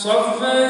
صفا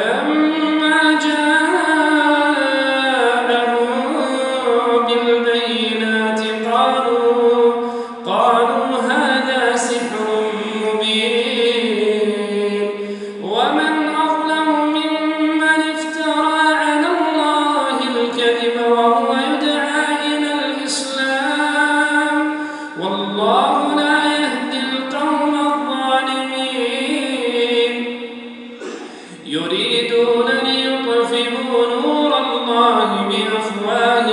ولم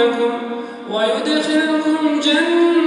ربكم ويدخلكم جنات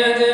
Maria